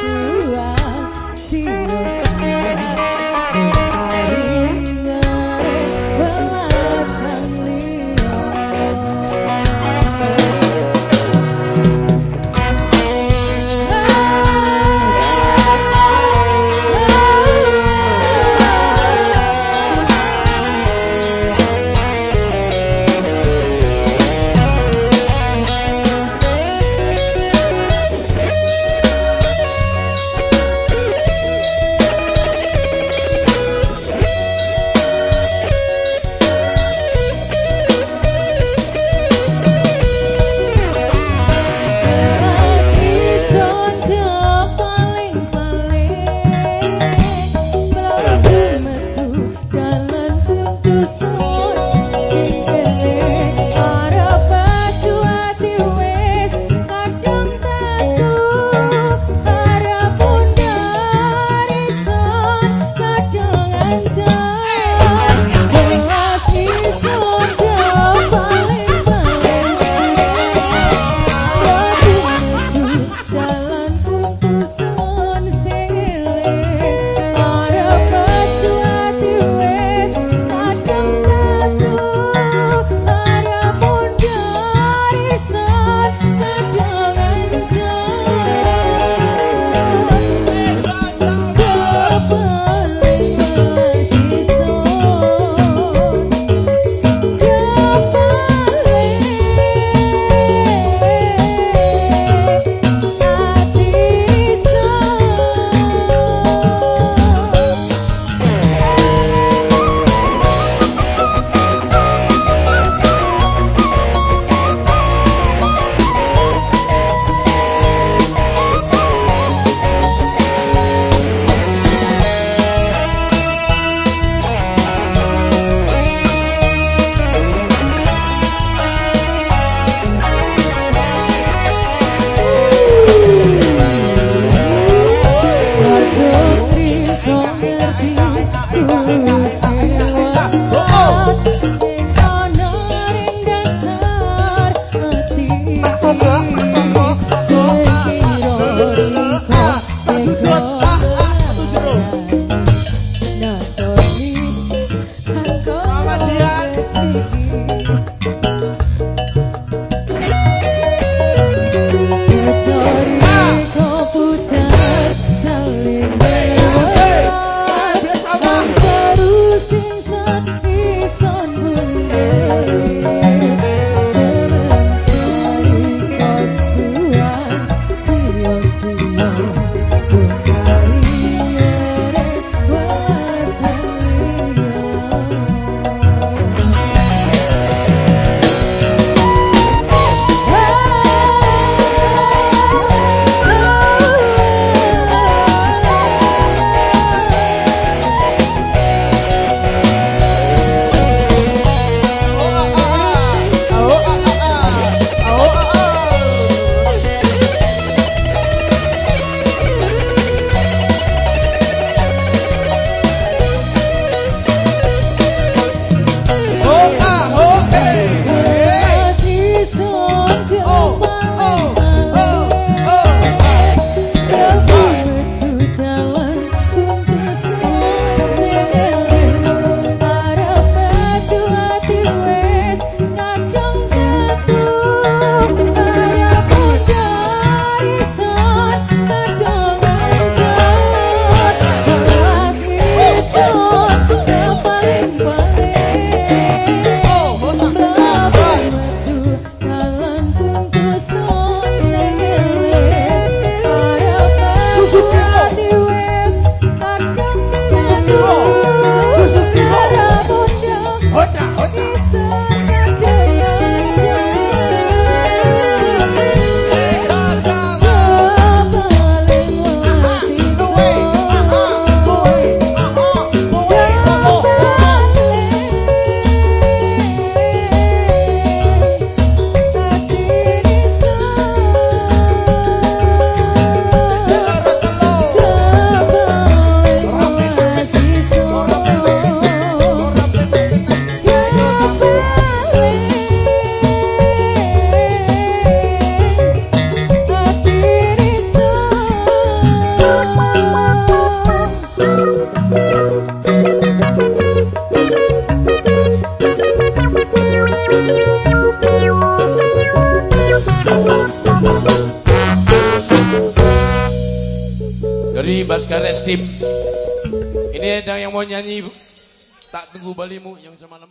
through. Baskar Reskrim. Ini yang mau nyanyi tak tunggu balimu yang semalam.